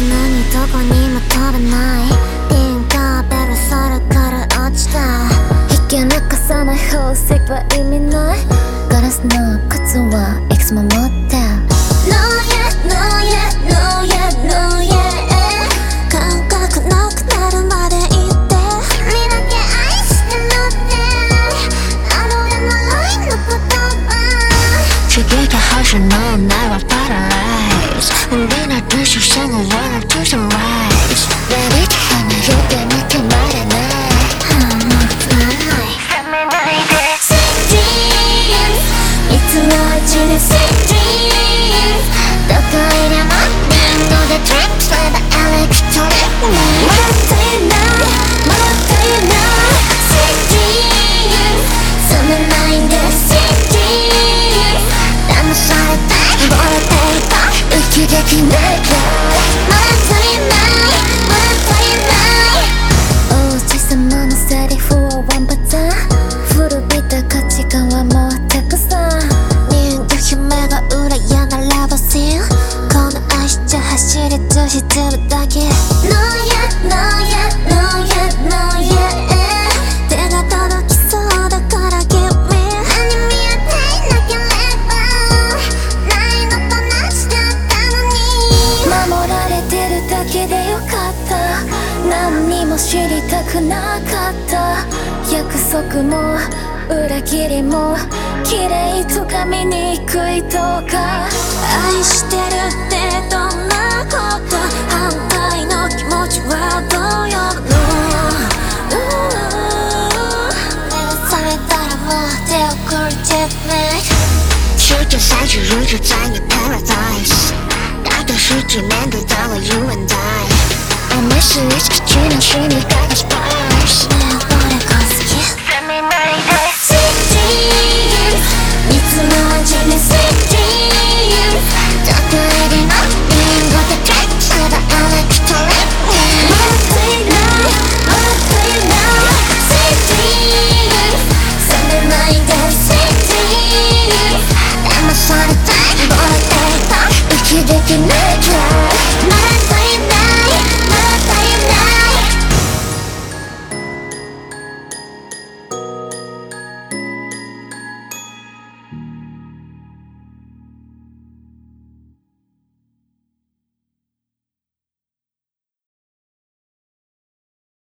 にどこにも飛べないピンカーベル空から落ちた。引き抜かさない宝石は意味ない。ガラスの靴はいくつも持って。No yeah, no yeah, no yeah, no yeah 感覚なくなるまで言って。君だけ愛してるって。あの呪いの言葉。次が始まるならパララ When I twist, you sing I twist and ride. てるだけ。No yet, no yet, no yet, no yet 手が届きそうだから Give me 何見えていなければないのとなしだったのに守られてるだけでよかった何にも知りたくなかった約束も裏切りも綺麗とか醜いとか愛してる世界赛局如就在你 paradise，大多数只面对到了 you and I。我们是一起去能是你的 spice。